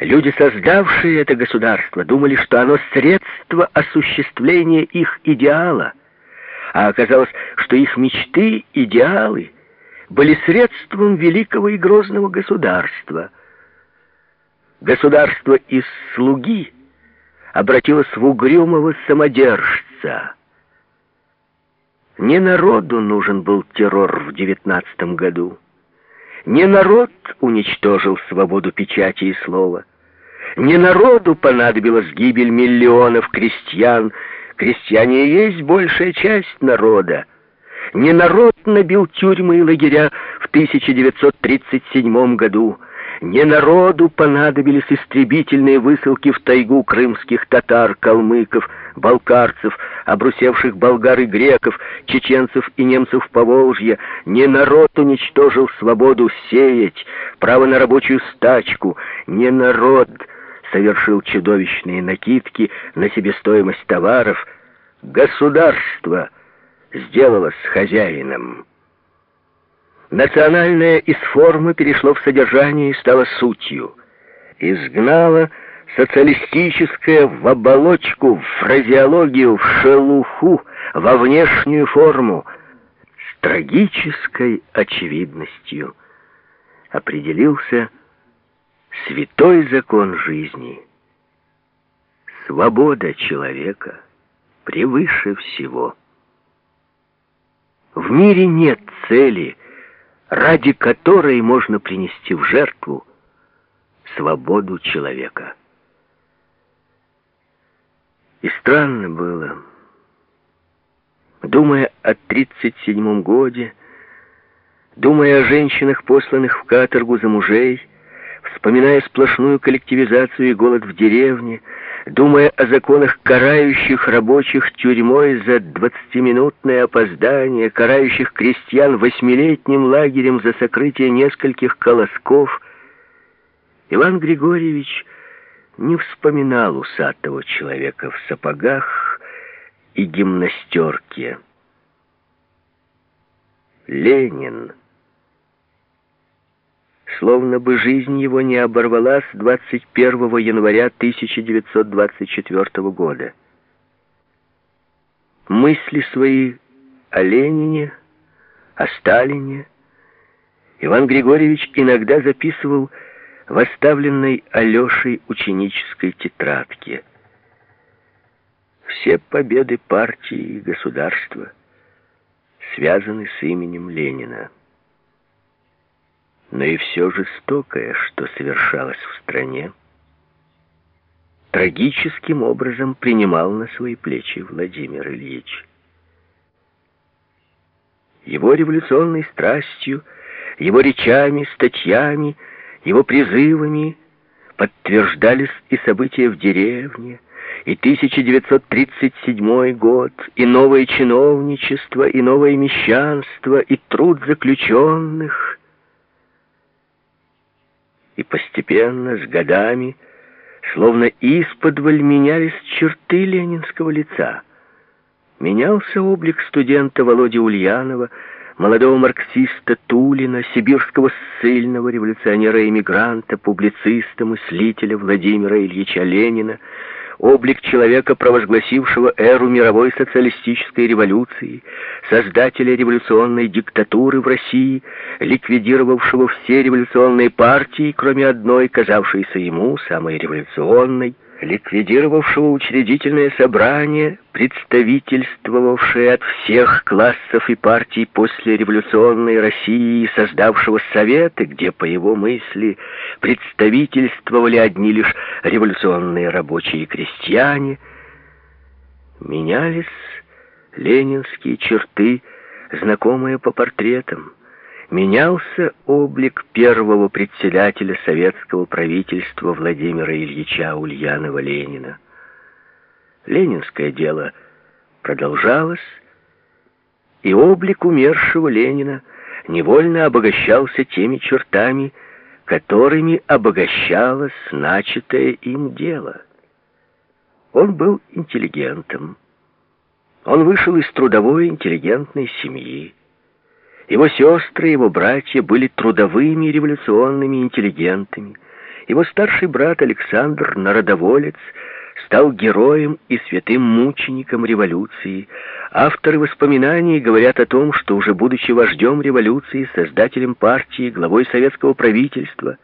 Люди, создавшие это государство, думали, что оно средство осуществления их идеала, а оказалось, что их мечты, идеалы были средством великого и грозного государства. Государство из слуги обратилось в угрюмого самодержца. Не народу нужен был террор в девятнадцатом году. Не народ уничтожил свободу печати и слова. Не народу понадобилась гибель миллионов крестьян. Крестьяне есть большая часть народа. Не народ набил тюрьмы и лагеря в 1937 году. Не народу понадобились истребительные высылки в тайгу крымских татар, калмыков, балкарцев, обрусевших болгар и греков, чеченцев и немцев по Волжье. Не народ уничтожил свободу сеять, право на рабочую стачку. Не народ совершил чудовищные накидки на себестоимость товаров. Государство сделалось хозяином. Национальное из формы перешло в содержание и стало сутью. Изгнало социалистическое в оболочку, в фразеологию, в шелуху, во внешнюю форму. С трагической очевидностью определился святой закон жизни. Свобода человека превыше всего. В мире нет цели, ради которой можно принести в жертву свободу человека. И странно было, думая о 37-м годе, думая о женщинах, посланных в каторгу за мужей, вспоминая сплошную коллективизацию и голод в деревне, думая о законах, карающих рабочих тюрьмой за двадцатиминутное опоздание, карающих крестьян восьмилетним лагерем за сокрытие нескольких колосков, Иван Григорьевич не вспоминал усатого человека в сапогах и гимнастерке. Ленин словно бы жизнь его не оборвалась 21 января 1924 года. Мысли свои о Ленине, о Сталине Иван Григорьевич иногда записывал в оставленной Алешей ученической тетрадке. Все победы партии и государства связаны с именем Ленина но и все жестокое, что совершалось в стране, трагическим образом принимал на свои плечи Владимир Ильич. Его революционной страстью, его речами, статьями, его призывами подтверждались и события в деревне, и 1937 год, и новое чиновничество, и новое мещанство, и труд заключенных — и постепенно, с годами, словно исподволь менялись черты ленинского лица. Менялся облик студента Володи Ульянова, молодого марксиста Тулина, сибирского ссыльного революционера-эмигранта, публициста, мыслителя Владимира Ильича Ленина, облик человека, провозгласившего эру мировой социалистической революции, создателя революционной диктатуры в России, ликвидировавшего все революционные партии, кроме одной, казавшейся ему самой революционной, ликвидировавшего учредительное собрание, представительствовавшее от всех классов и партий после революционной России, создавшего советы, где, по его мысли, представительствовали одни лишь революционные рабочие и крестьяне, менялись ленинские черты, знакомые по портретам, менялся облик первого председателя советского правительства Владимира Ильича Ульянова-Ленина. Ленинское дело продолжалось, и облик умершего Ленина невольно обогащался теми чертами, которыми обогащалось начатое им дело. Он был интеллигентом. Он вышел из трудовой интеллигентной семьи. Его сестры, его братья были трудовыми революционными интеллигентами, Его старший брат Александр, народоволец, стал героем и святым мучеником революции. Авторы воспоминаний говорят о том, что уже будучи вождем революции, создателем партии, главой советского правительства,